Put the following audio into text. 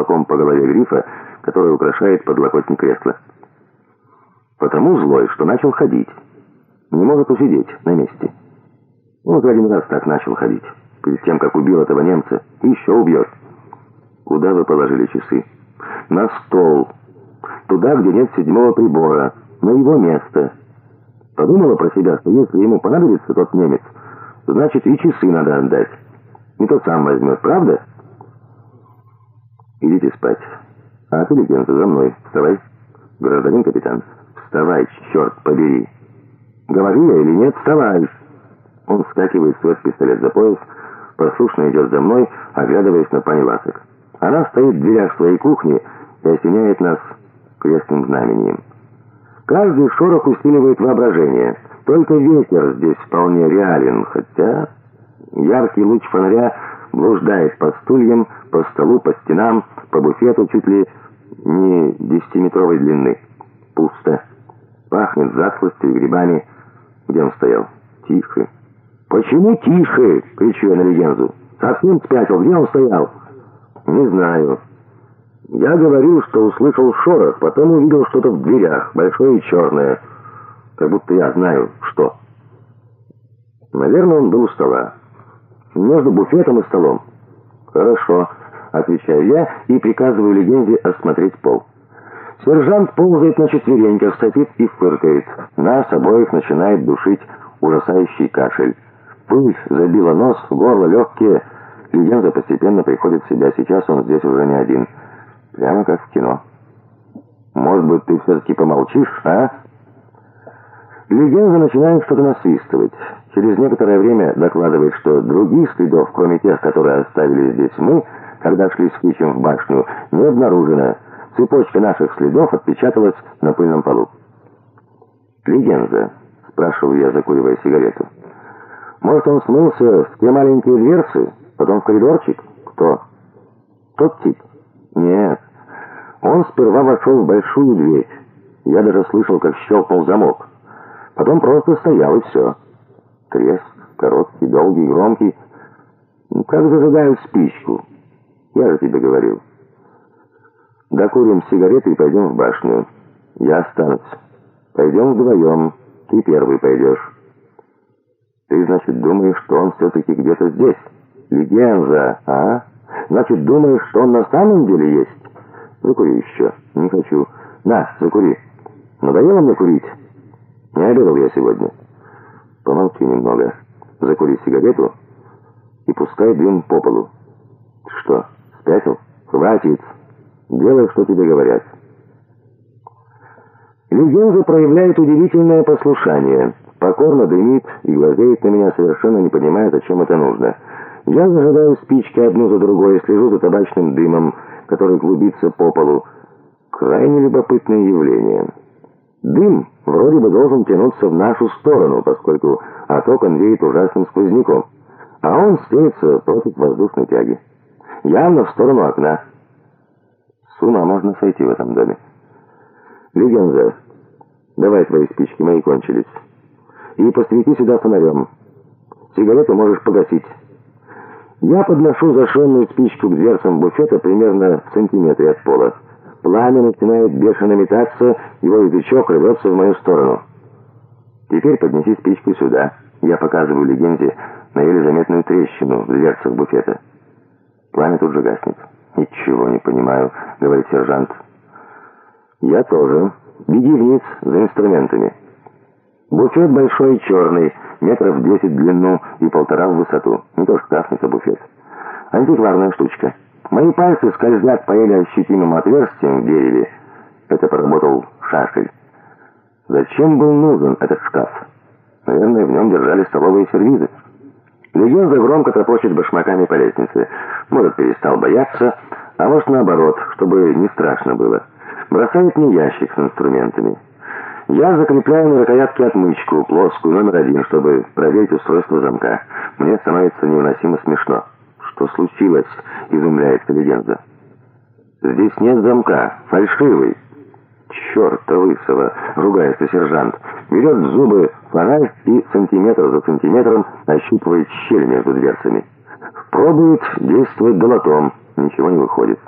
кулаком по голове грифа, который украшает подлокотник кресла. Потому злой, что начал ходить. Не может усидеть на месте. Вот один раз так начал ходить. Перед тем, как убил этого немца. Еще убьет. Куда вы положили часы? На стол. Туда, где нет седьмого прибора. На его место. Подумала про себя, что если ему понадобится тот немец, значит и часы надо отдать. Не тот сам возьмет, правда? Идите спать. А ты, легенда, за мной. Вставай. Гражданин капитан, вставай, черт побери. Говори я или нет, вставай. Он вскакивает, сует пистолет за пояс, послушно идет за мной, оглядываясь на пани Ласок. Она стоит в дверях своей кухни и осеняет нас крестным знамением. Каждый шорох усиливает воображение. Только ветер здесь вполне реален, хотя яркий луч фонаря блуждает по стульям, по столу, по стенам, по буфету чуть ли не десятиметровой длины. Пусто. Пахнет затхлостью и грибами. Где он стоял? Тихо. «Почему тише?» — кричу я на легенду. «Совсем спятил. Где он стоял?» «Не знаю». Я говорил, что услышал шорох, потом увидел что-то в дверях, большое и черное. Как будто я знаю, что. Наверное, он был у стола. Между буфетом и столом. «Хорошо», — отвечаю я и приказываю легенде осмотреть пол. Сержант ползает на четвереньках, сопит и фыркает. Нас обоих начинает душить ужасающий кашель. Пыль забила нос, горло, легкие. Легенда постепенно приходит в себя. Сейчас он здесь уже не один. Прямо как в кино. Может быть, ты все-таки помолчишь, а? Легенда начинает что-то насвистывать. Через некоторое время докладывает, что других следов, кроме тех, которые оставили здесь мы, когда шли с Кичем в башню, не обнаружено. Цепочка наших следов отпечаталась на пыльном полу. «Легенда?» — спрашиваю я, закуривая сигарету. «Может, он смылся в те маленькие дверцы, потом в коридорчик? Кто?» «Тот тип?» «Нет. Он сперва вошел в большую дверь. Я даже слышал, как щелкнул замок. Потом просто стоял, и все. Треск, короткий, долгий, громкий. Ну, как зажигают спичку. Я же тебе говорил». Докурим сигареты и пойдем в башню. Я останусь. Пойдем вдвоем. Ты первый пойдешь. Ты, значит, думаешь, что он все-таки где-то здесь? Легенда, а? Значит, думаешь, что он на самом деле есть? Закури еще. Не хочу. На, закури. Надоело мне курить? Не обедал я сегодня. Помолчи немного. Закури сигарету и пускай дым по полу. Что, спятил? Хватит. Делай, что тебе говорят. Легенда проявляет удивительное послушание. Покорно дымит и глазеет на меня, совершенно не понимая, зачем это нужно. Я зажигаю спички одну за другой, слежу за табачным дымом, который клубится по полу. Крайне любопытное явление. Дым вроде бы должен тянуться в нашу сторону, поскольку от окон веет ужасным сквозняком, а он стелится против воздушной тяги. Явно в сторону окна. С ума можно сойти в этом доме. Легенда, давай твои спички, мои кончились. И посвети сюда фонарем. Сигарету можешь погасить. Я подношу зашенную спичку к дверцам буфета примерно в сантиметре от пола. Пламя начинает бешено метаться, его язычок рвется в мою сторону. Теперь поднеси спичку сюда. Я показываю легенде на еле заметную трещину в дверцах буфета. Пламя тут же гаснет. «Ничего не понимаю», — говорит сержант. «Я тоже. Беги вниз за инструментами». Буфет большой и черный, метров десять в длину и полтора в высоту. Не то шкаф, не то буфет. Антикварная штучка. Мои пальцы скользят по еле ощутимым отверстиям в дереве. Это поработал шашель. Зачем был нужен этот шкаф? Наверное, в нем держали столовые сервизы. Легенда громко топочет башмаками по лестнице. Может, перестал бояться, а может, наоборот, чтобы не страшно было. Бросает мне ящик с инструментами. Я закрепляю на рукоятке отмычку, плоскую, номер один, чтобы проверить устройство замка. Мне становится невыносимо смешно. «Что случилось?» — изумляется легенда. «Здесь нет замка. Фальшивый». «Черта лысого!» — ругается сержант. Берет зубы фонарь и сантиметр за сантиметром ощупывает щель между дверцами. Пробует действовать долотом. Ничего не выходит.